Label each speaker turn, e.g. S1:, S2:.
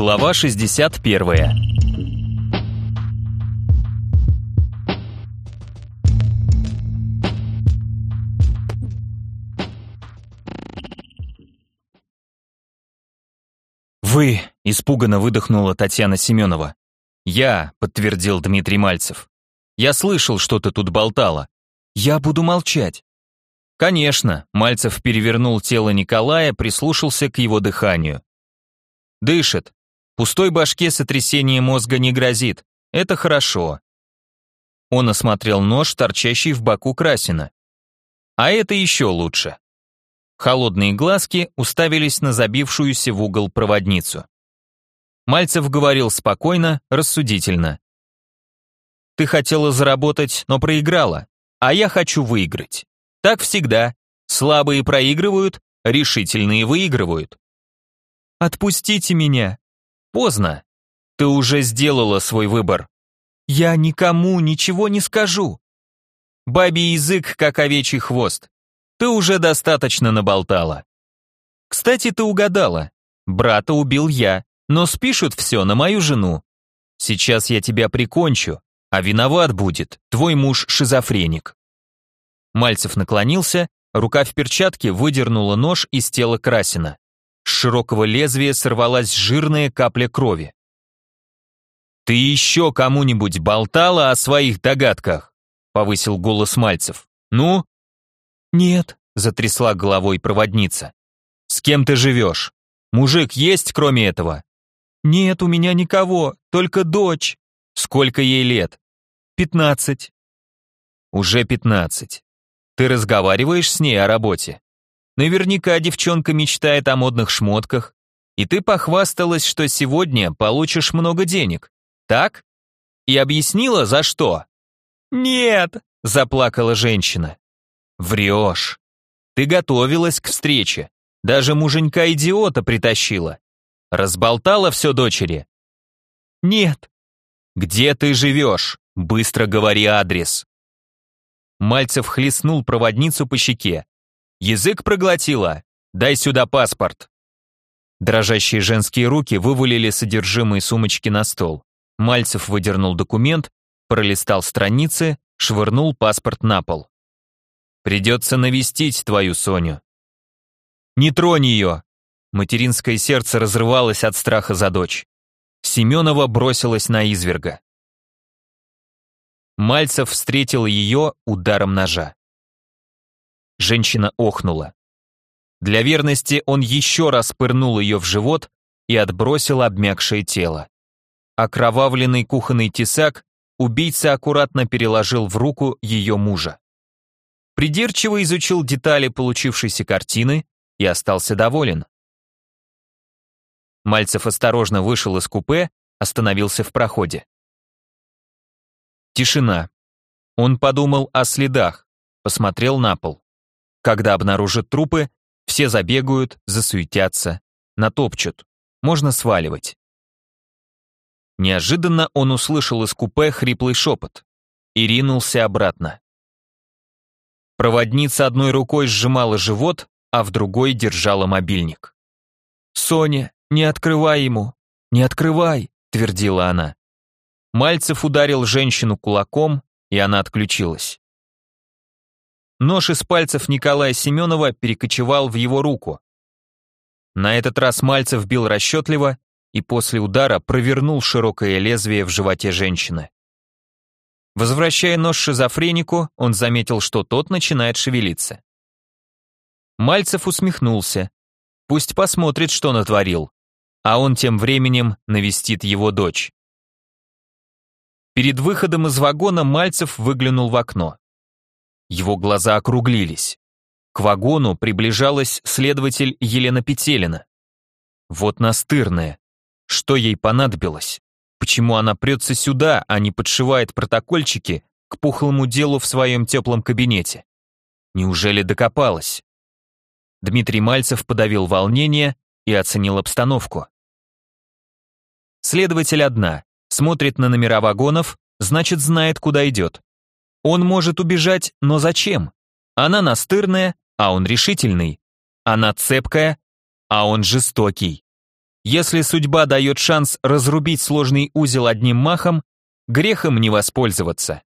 S1: Глава 61 «Вы!» – испуганно выдохнула Татьяна Семенова. «Я», – подтвердил Дмитрий Мальцев. «Я слышал, что ты тут болтала. Я буду молчать». «Конечно», – Мальцев перевернул тело Николая, прислушался к его дыханию. «Дышит. Пустой башке сотрясение мозга не грозит. Это хорошо. Он осмотрел нож, торчащий в боку Красина. А это еще лучше. Холодные глазки уставились на забившуюся в угол проводницу. Мальцев говорил спокойно, рассудительно. «Ты хотела заработать, но проиграла, а я хочу выиграть. Так всегда. Слабые проигрывают, решительные выигрывают. Отпустите меня. Поздно. Ты уже сделала свой выбор. Я никому ничего не скажу. Бабий язык, как овечий хвост. Ты уже достаточно наболтала. Кстати, ты угадала. Брата убил я, но спишут все на мою жену. Сейчас я тебя прикончу, а виноват будет твой муж-шизофреник. Мальцев наклонился, рука в перчатке выдернула нож из тела Красина. С широкого лезвия сорвалась жирная капля крови. «Ты еще кому-нибудь болтала о своих догадках?» — повысил голос Мальцев. «Ну?» «Нет», — затрясла головой проводница. «С кем ты живешь? Мужик есть, кроме этого?» «Нет, у меня никого, только дочь». «Сколько ей лет?» «Пятнадцать». «Уже пятнадцать. Ты разговариваешь с ней о работе?» Наверняка девчонка мечтает о модных шмотках, и ты похвасталась, что сегодня получишь много денег, так? И объяснила, за что? «Нет!» – заплакала женщина. «Врешь. Ты готовилась к встрече. Даже муженька-идиота притащила. Разболтала все дочери?» «Нет». «Где ты живешь? Быстро говори адрес». Мальцев хлестнул проводницу по щеке. Язык проглотила? Дай сюда паспорт. Дрожащие женские руки вывалили содержимое сумочки на стол. Мальцев выдернул документ, пролистал страницы, швырнул паспорт на пол. «Придется навестить твою Соню». «Не тронь ее!» Материнское сердце разрывалось от страха за дочь. Семенова бросилась на изверга. Мальцев встретил ее ударом ножа. Женщина охнула. Для верности он еще раз пырнул ее в живот и отбросил обмякшее тело. Окровавленный кухонный тесак убийца аккуратно переложил в руку ее мужа. Придирчиво изучил детали получившейся картины и остался доволен. Мальцев осторожно вышел из купе, остановился в проходе. Тишина. Он подумал о следах, посмотрел на пол. Когда обнаружат трупы, все забегают, засуетятся, натопчут. Можно сваливать. Неожиданно он услышал из купе хриплый шепот и ринулся обратно. Проводница одной рукой сжимала живот, а в другой держала мобильник. «Соня, не открывай ему! Не открывай!» — твердила она. Мальцев ударил женщину кулаком, и она отключилась. Нож из пальцев Николая Семенова перекочевал в его руку. На этот раз Мальцев бил расчетливо и после удара провернул широкое лезвие в животе женщины. Возвращая нож шизофренику, он заметил, что тот начинает шевелиться. Мальцев усмехнулся. Пусть посмотрит, что натворил. А он тем временем навестит его дочь. Перед выходом из вагона Мальцев выглянул в окно. Его глаза округлились. К вагону приближалась следователь Елена Петелина. Вот настырная. Что ей понадобилось? Почему она прется сюда, а не подшивает протокольчики к пухлому делу в своем теплом кабинете? Неужели докопалась? Дмитрий Мальцев подавил волнение и оценил обстановку. Следователь одна, смотрит на номера вагонов, значит знает, куда идет. Он может убежать, но зачем? Она настырная, а он решительный. Она цепкая, а он жестокий. Если судьба дает шанс разрубить сложный узел одним махом, грех им не воспользоваться.